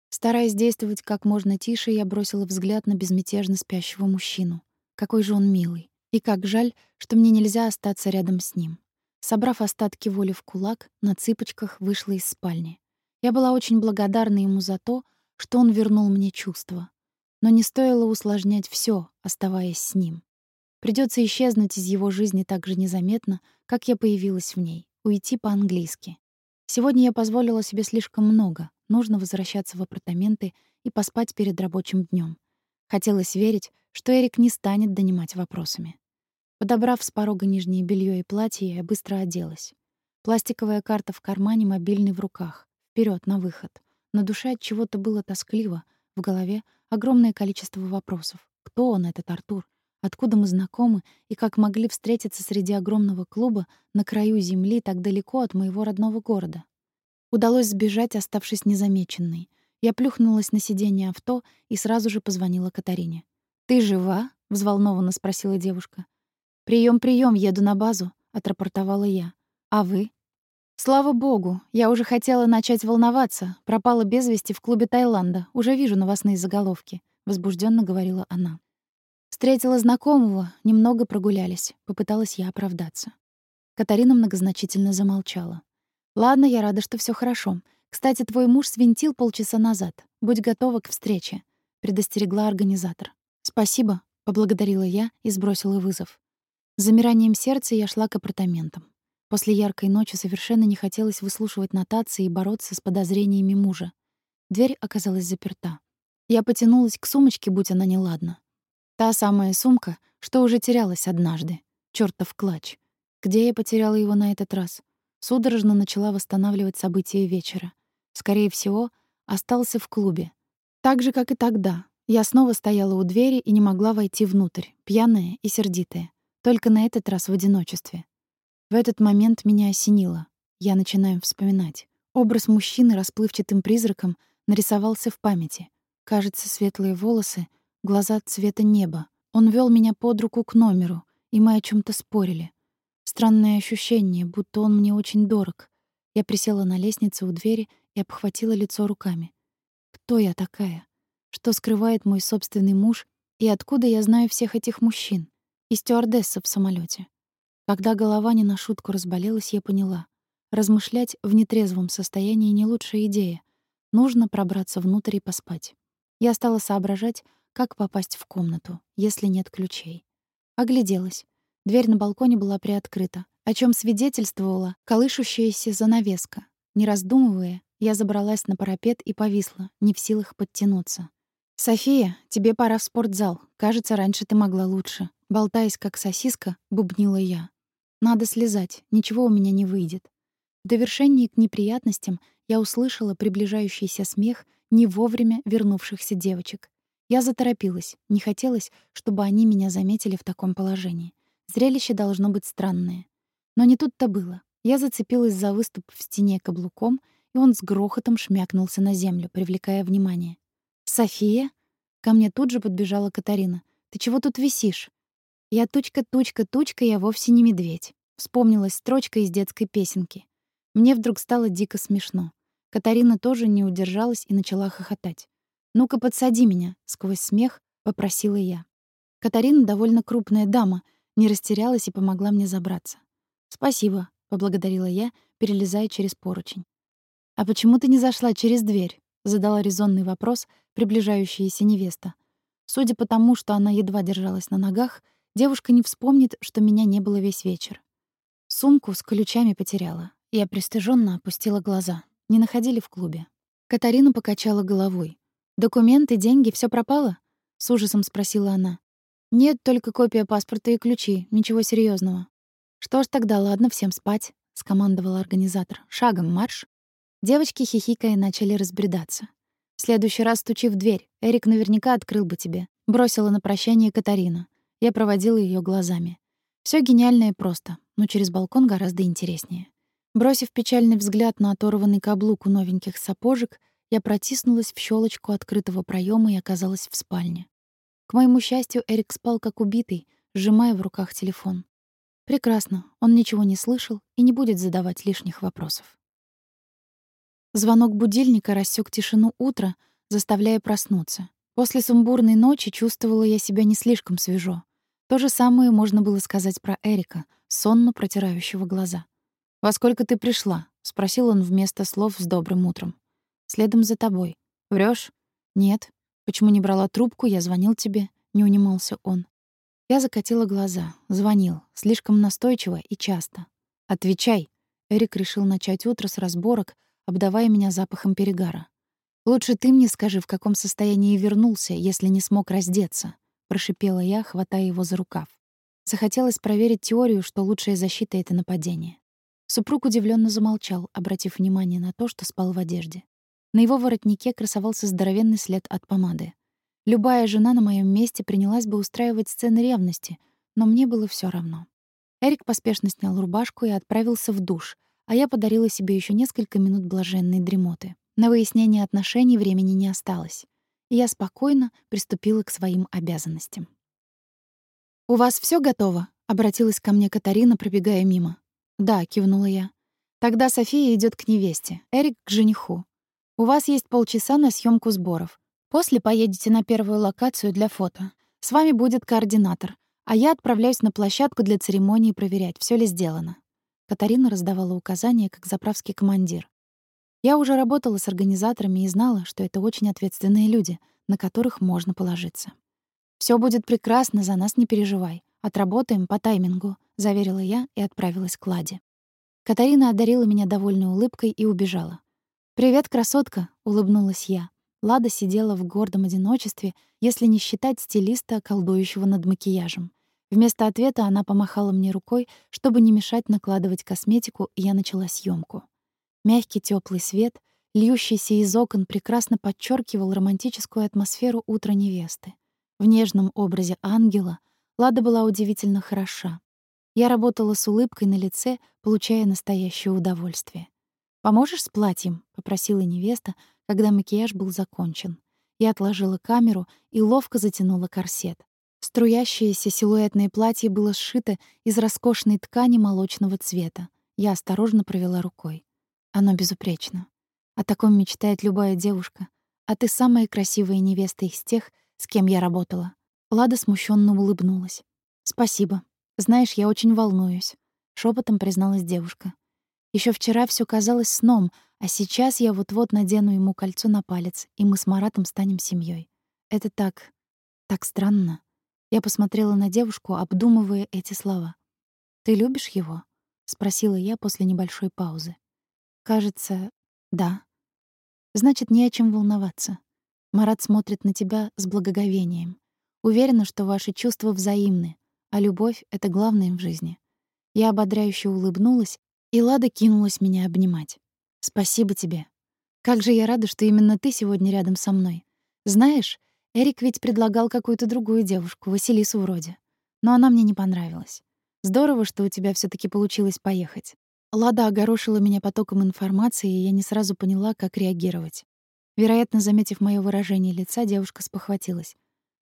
Стараясь действовать как можно тише, я бросила взгляд на безмятежно спящего мужчину. Какой же он милый. И как жаль, что мне нельзя остаться рядом с ним. Собрав остатки воли в кулак, на цыпочках вышла из спальни. Я была очень благодарна ему за то, что он вернул мне чувства. Но не стоило усложнять все, оставаясь с ним. Придется исчезнуть из его жизни так же незаметно, как я появилась в ней уйти по-английски. Сегодня я позволила себе слишком много. Нужно возвращаться в апартаменты и поспать перед рабочим днем. Хотелось верить, что Эрик не станет донимать вопросами. Подобрав с порога нижнее белье и платье, я быстро оделась. Пластиковая карта в кармане, мобильный в руках. Вперед на выход. На душе от чего-то было тоскливо, в голове огромное количество вопросов. Кто он, этот Артур? Откуда мы знакомы и как могли встретиться среди огромного клуба на краю земли так далеко от моего родного города? Удалось сбежать, оставшись незамеченной. Я плюхнулась на сиденье авто и сразу же позвонила Катарине. «Ты жива?» — взволнованно спросила девушка. «Приём, приём, еду на базу», — отрапортовала я. «А вы?» «Слава богу, я уже хотела начать волноваться. Пропала без вести в клубе Таиланда. Уже вижу новостные заголовки», — возбужденно говорила она. Встретила знакомого, немного прогулялись. Попыталась я оправдаться. Катарина многозначительно замолчала. «Ладно, я рада, что все хорошо. Кстати, твой муж свинтил полчаса назад. Будь готова к встрече», — предостерегла организатор. «Спасибо», — поблагодарила я и сбросила вызов. С замиранием сердца я шла к апартаментам. После яркой ночи совершенно не хотелось выслушивать нотации и бороться с подозрениями мужа. Дверь оказалась заперта. Я потянулась к сумочке, будь она неладна. Та самая сумка, что уже терялась однажды. Чёртов клатч. Где я потеряла его на этот раз? Судорожно начала восстанавливать события вечера. Скорее всего, остался в клубе. Так же, как и тогда. Я снова стояла у двери и не могла войти внутрь, пьяная и сердитая. Только на этот раз в одиночестве. В этот момент меня осенило. Я начинаю вспоминать. Образ мужчины расплывчатым призраком нарисовался в памяти. Кажется, светлые волосы, глаза цвета неба. Он вел меня под руку к номеру, и мы о чем то спорили. Странное ощущение, будто он мне очень дорог. Я присела на лестнице у двери и обхватила лицо руками. Кто я такая? Что скрывает мой собственный муж и откуда я знаю всех этих мужчин? И стюардесса в самолете. Когда голова не на шутку разболелась, я поняла. Размышлять в нетрезвом состоянии не лучшая идея. Нужно пробраться внутрь и поспать. Я стала соображать, как попасть в комнату, если нет ключей. Огляделась. Дверь на балконе была приоткрыта, о чем свидетельствовала колышущаяся занавеска. Не раздумывая, я забралась на парапет и повисла, не в силах подтянуться. «София, тебе пора в спортзал. Кажется, раньше ты могла лучше». Болтаясь, как сосиска, бубнила я. «Надо слезать, ничего у меня не выйдет». В довершении к неприятностям я услышала приближающийся смех не вовремя вернувшихся девочек. Я заторопилась, не хотелось, чтобы они меня заметили в таком положении. Зрелище должно быть странное. Но не тут-то было. Я зацепилась за выступ в стене каблуком, и он с грохотом шмякнулся на землю, привлекая внимание. «София?» Ко мне тут же подбежала Катарина. «Ты чего тут висишь?» «Я тучка, тучка, тучка, я вовсе не медведь», — вспомнилась строчка из детской песенки. Мне вдруг стало дико смешно. Катарина тоже не удержалась и начала хохотать. «Ну-ка, подсади меня», — сквозь смех попросила я. Катарина довольно крупная дама, не растерялась и помогла мне забраться. «Спасибо», — поблагодарила я, перелезая через поручень. «А почему ты не зашла через дверь?» — задала резонный вопрос приближающаяся невеста. Судя по тому, что она едва держалась на ногах, девушка не вспомнит, что меня не было весь вечер. Сумку с ключами потеряла. Я пристыженно опустила глаза. Не находили в клубе. Катарина покачала головой. «Документы, деньги, все пропало?» — с ужасом спросила она. «Нет, только копия паспорта и ключи. Ничего серьезного. «Что ж тогда, ладно, всем спать», — скомандовал организатор. «Шагом марш». Девочки, хихикая, начали разбредаться. «В следующий раз стучи в дверь. Эрик наверняка открыл бы тебе», — бросила на прощание Катарина. Я проводила ее глазами. Все гениально и просто, но через балкон гораздо интереснее. Бросив печальный взгляд на оторванный каблук у новеньких сапожек, я протиснулась в щелочку открытого проема и оказалась в спальне. К моему счастью, Эрик спал как убитый, сжимая в руках телефон. Прекрасно, он ничего не слышал и не будет задавать лишних вопросов. Звонок будильника рассек тишину утра, заставляя проснуться. После сумбурной ночи чувствовала я себя не слишком свежо. То же самое можно было сказать про Эрика, сонно протирающего глаза. «Во сколько ты пришла?» — спросил он вместо слов с добрым утром. «Следом за тобой. Врешь? «Нет. Почему не брала трубку? Я звонил тебе». Не унимался он. Я закатила глаза. Звонил. Слишком настойчиво и часто. «Отвечай!» Эрик решил начать утро с разборок, обдавая меня запахом перегара. «Лучше ты мне скажи, в каком состоянии вернулся, если не смог раздеться», — прошипела я, хватая его за рукав. Захотелось проверить теорию, что лучшая защита — это нападение. Супруг удивленно замолчал, обратив внимание на то, что спал в одежде. На его воротнике красовался здоровенный след от помады. Любая жена на моем месте принялась бы устраивать сцены ревности, но мне было все равно. Эрик поспешно снял рубашку и отправился в душ, а я подарила себе еще несколько минут блаженной дремоты. На выяснение отношений времени не осталось, и я спокойно приступила к своим обязанностям. «У вас все готово?» — обратилась ко мне Катарина, пробегая мимо. «Да», — кивнула я. «Тогда София идет к невесте, Эрик — к жениху. У вас есть полчаса на съемку сборов. После поедете на первую локацию для фото. С вами будет координатор, а я отправляюсь на площадку для церемонии проверять, все ли сделано». Катарина раздавала указания как заправский командир. Я уже работала с организаторами и знала, что это очень ответственные люди, на которых можно положиться. Все будет прекрасно, за нас не переживай. Отработаем по таймингу», — заверила я и отправилась к Ладе. Катарина одарила меня довольной улыбкой и убежала. «Привет, красотка», — улыбнулась я. Лада сидела в гордом одиночестве, если не считать стилиста, колдующего над макияжем. Вместо ответа она помахала мне рукой, чтобы не мешать накладывать косметику, и я начала съемку. Мягкий теплый свет, льющийся из окон, прекрасно подчеркивал романтическую атмосферу утра невесты. В нежном образе ангела — Лада была удивительно хороша. Я работала с улыбкой на лице, получая настоящее удовольствие. «Поможешь с платьем?» — попросила невеста, когда макияж был закончен. Я отложила камеру и ловко затянула корсет. Струящееся силуэтное платье было сшито из роскошной ткани молочного цвета. Я осторожно провела рукой. Оно безупречно. О таком мечтает любая девушка. А ты самая красивая невеста из тех, с кем я работала. Лада смущенно улыбнулась. Спасибо. Знаешь, я очень волнуюсь, шепотом призналась девушка. Еще вчера все казалось сном, а сейчас я вот-вот надену ему кольцо на палец, и мы с Маратом станем семьей. Это так, так странно. Я посмотрела на девушку, обдумывая эти слова. Ты любишь его? спросила я после небольшой паузы. Кажется, да. Значит, не о чем волноваться. Марат смотрит на тебя с благоговением. Уверена, что ваши чувства взаимны, а любовь — это главное в жизни. Я ободряюще улыбнулась, и Лада кинулась меня обнимать. «Спасибо тебе. Как же я рада, что именно ты сегодня рядом со мной. Знаешь, Эрик ведь предлагал какую-то другую девушку, Василису вроде. Но она мне не понравилась. Здорово, что у тебя все таки получилось поехать». Лада огорошила меня потоком информации, и я не сразу поняла, как реагировать. Вероятно, заметив моё выражение лица, девушка спохватилась.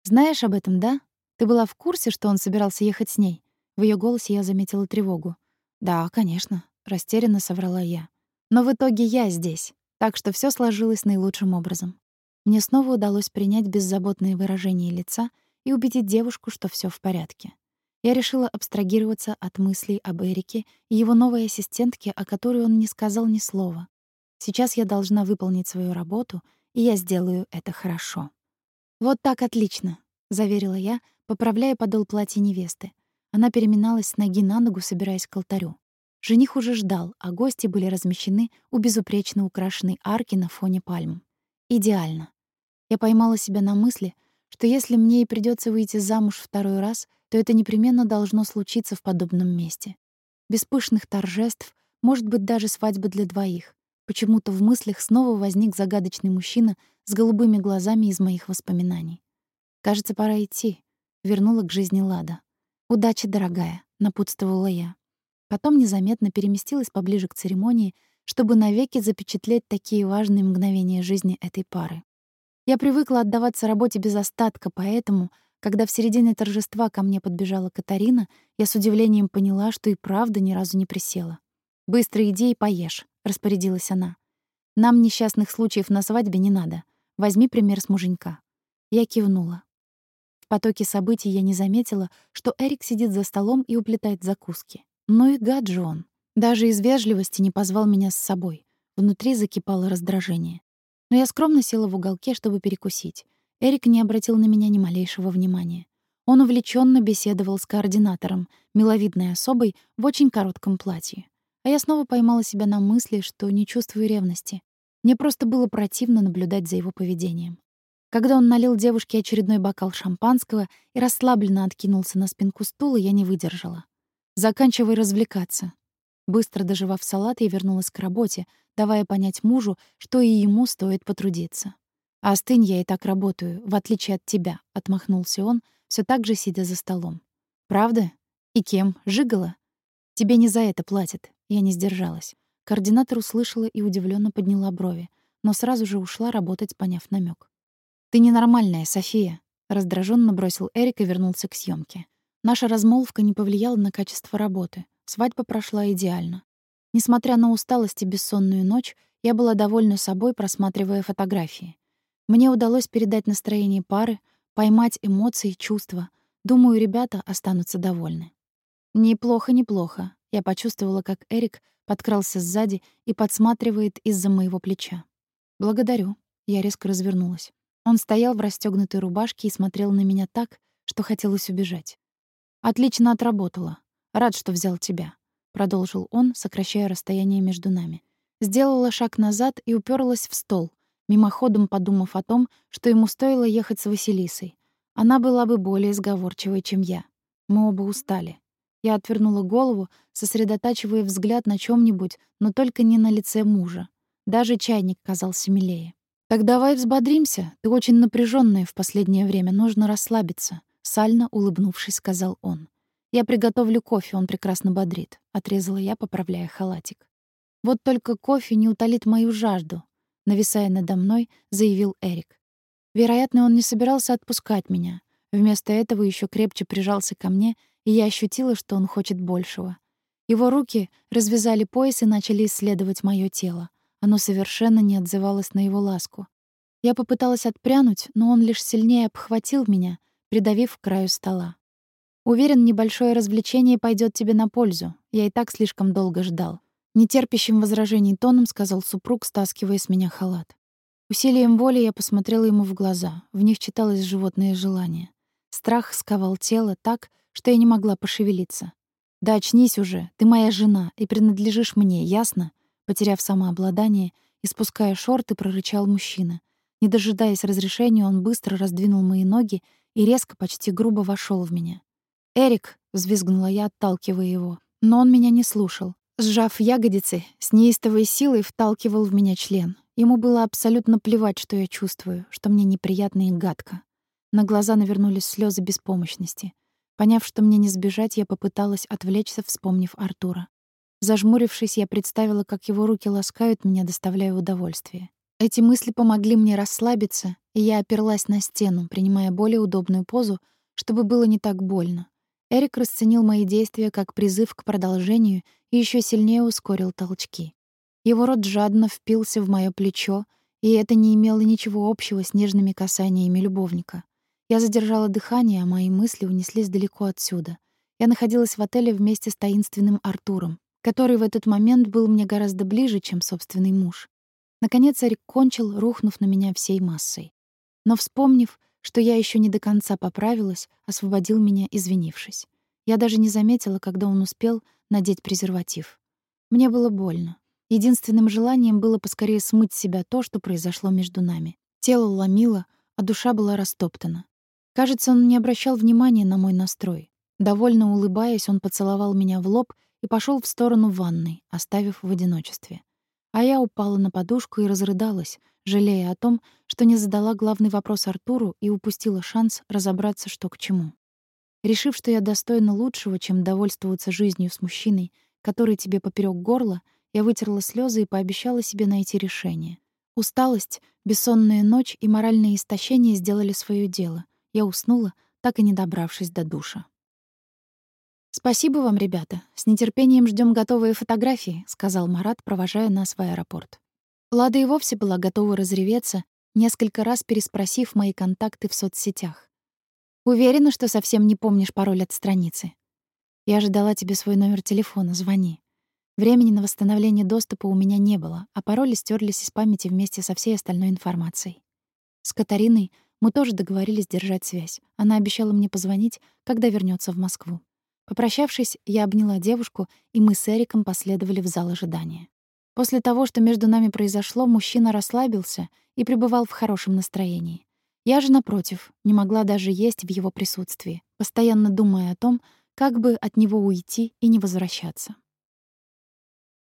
«Знаешь об этом, да? Ты была в курсе, что он собирался ехать с ней?» В её голосе я заметила тревогу. «Да, конечно», — растерянно соврала я. «Но в итоге я здесь, так что всё сложилось наилучшим образом». Мне снова удалось принять беззаботное выражение лица и убедить девушку, что всё в порядке. Я решила абстрагироваться от мыслей об Эрике и его новой ассистентке, о которой он не сказал ни слова. Сейчас я должна выполнить свою работу, и я сделаю это хорошо. «Вот так отлично», — заверила я, поправляя подол платья невесты. Она переминалась с ноги на ногу, собираясь к алтарю. Жених уже ждал, а гости были размещены у безупречно украшенной арки на фоне пальм. Идеально. Я поймала себя на мысли, что если мне и придется выйти замуж второй раз, то это непременно должно случиться в подобном месте. Без пышных торжеств, может быть, даже свадьба для двоих. Почему-то в мыслях снова возник загадочный мужчина с голубыми глазами из моих воспоминаний. «Кажется, пора идти», — вернула к жизни Лада. «Удачи, дорогая», — напутствовала я. Потом незаметно переместилась поближе к церемонии, чтобы навеки запечатлеть такие важные мгновения жизни этой пары. Я привыкла отдаваться работе без остатка, поэтому, когда в середине торжества ко мне подбежала Катарина, я с удивлением поняла, что и правда ни разу не присела. «Быстро иди и поешь», — распорядилась она. «Нам несчастных случаев на свадьбе не надо. Возьми пример с муженька». Я кивнула. В потоке событий я не заметила, что Эрик сидит за столом и уплетает закуски. Ну и гад же он. Даже из вежливости не позвал меня с собой. Внутри закипало раздражение. Но я скромно села в уголке, чтобы перекусить. Эрик не обратил на меня ни малейшего внимания. Он увлеченно беседовал с координатором, миловидной особой в очень коротком платье. А я снова поймала себя на мысли, что не чувствую ревности. Мне просто было противно наблюдать за его поведением. Когда он налил девушке очередной бокал шампанского и расслабленно откинулся на спинку стула, я не выдержала. «Заканчивай развлекаться». Быстро доживав салат, я вернулась к работе, давая понять мужу, что и ему стоит потрудиться. «Остынь, я и так работаю, в отличие от тебя», — отмахнулся он, все так же сидя за столом. «Правда? И кем? Жигала? Тебе не за это платят. Я не сдержалась. Координатор услышала и удивленно подняла брови, но сразу же ушла работать, поняв намек. «Ты ненормальная, София», — раздраженно бросил Эрик и вернулся к съемке. Наша размолвка не повлияла на качество работы. Свадьба прошла идеально. Несмотря на усталость и бессонную ночь, я была довольна собой, просматривая фотографии. Мне удалось передать настроение пары, поймать эмоции и чувства. Думаю, ребята останутся довольны. Неплохо, неплохо. Я почувствовала, как Эрик подкрался сзади и подсматривает из-за моего плеча. «Благодарю». Я резко развернулась. Он стоял в расстёгнутой рубашке и смотрел на меня так, что хотелось убежать. «Отлично отработала. Рад, что взял тебя», — продолжил он, сокращая расстояние между нами. Сделала шаг назад и уперлась в стол, мимоходом подумав о том, что ему стоило ехать с Василисой. Она была бы более сговорчивой, чем я. Мы оба устали. Я отвернула голову, сосредотачивая взгляд на чем нибудь но только не на лице мужа. Даже чайник казался милее. «Так давай взбодримся. Ты очень напряженная в последнее время, нужно расслабиться», — сально улыбнувшись, сказал он. «Я приготовлю кофе, он прекрасно бодрит», — отрезала я, поправляя халатик. Вот только кофе не утолит мою жажду, нависая надо мной, заявил Эрик. Вероятно, он не собирался отпускать меня. Вместо этого еще крепче прижался ко мне, и я ощутила, что он хочет большего. Его руки развязали пояс и начали исследовать моё тело. Оно совершенно не отзывалось на его ласку. Я попыталась отпрянуть, но он лишь сильнее обхватил меня, придавив к краю стола. Уверен, небольшое развлечение пойдет тебе на пользу. Я и так слишком долго ждал. Нетерпящим возражений тоном сказал супруг, стаскивая с меня халат. Усилием воли я посмотрела ему в глаза. В них читалось животное желание. Страх сковал тело так, что я не могла пошевелиться. «Да очнись уже, ты моя жена и принадлежишь мне, ясно?» Потеряв самообладание и спуская шорты, прорычал мужчина. Не дожидаясь разрешения, он быстро раздвинул мои ноги и резко, почти грубо вошел в меня. «Эрик!» — взвизгнула я, отталкивая его. Но он меня не слушал. Сжав ягодицы, с неистовой силой вталкивал в меня член. Ему было абсолютно плевать, что я чувствую, что мне неприятно и гадко. На глаза навернулись слезы беспомощности. Поняв, что мне не сбежать, я попыталась отвлечься, вспомнив Артура. Зажмурившись, я представила, как его руки ласкают меня, доставляя удовольствие. Эти мысли помогли мне расслабиться, и я оперлась на стену, принимая более удобную позу, чтобы было не так больно. Эрик расценил мои действия как призыв к продолжению и еще сильнее ускорил толчки. Его рот жадно впился в моё плечо, и это не имело ничего общего с нежными касаниями любовника. Я задержала дыхание, а мои мысли унеслись далеко отсюда. Я находилась в отеле вместе с таинственным Артуром, который в этот момент был мне гораздо ближе, чем собственный муж. Наконец Эрик кончил, рухнув на меня всей массой. Но вспомнив, что я еще не до конца поправилась, освободил меня, извинившись. Я даже не заметила, когда он успел надеть презерватив. Мне было больно. Единственным желанием было поскорее смыть с себя то, что произошло между нами. Тело ломило, а душа была растоптана. Кажется, он не обращал внимания на мой настрой. Довольно улыбаясь, он поцеловал меня в лоб и пошел в сторону ванной, оставив в одиночестве. А я упала на подушку и разрыдалась, жалея о том, что не задала главный вопрос Артуру и упустила шанс разобраться, что к чему. Решив, что я достойна лучшего, чем довольствоваться жизнью с мужчиной, который тебе поперек горла, я вытерла слезы и пообещала себе найти решение. Усталость, бессонная ночь и моральное истощение сделали свое дело, я уснула, так и не добравшись до душа. «Спасибо вам, ребята. С нетерпением ждем готовые фотографии», — сказал Марат, провожая нас в аэропорт. Лада и вовсе была готова разреветься, несколько раз переспросив мои контакты в соцсетях. «Уверена, что совсем не помнишь пароль от страницы. Я ожидала тебе свой номер телефона, звони. Времени на восстановление доступа у меня не было, а пароли стерлись из памяти вместе со всей остальной информацией. С Катариной мы тоже договорились держать связь. Она обещала мне позвонить, когда вернется в Москву. Попрощавшись, я обняла девушку, и мы с Эриком последовали в зал ожидания. После того, что между нами произошло, мужчина расслабился и пребывал в хорошем настроении. Я же, напротив, не могла даже есть в его присутствии, постоянно думая о том, как бы от него уйти и не возвращаться.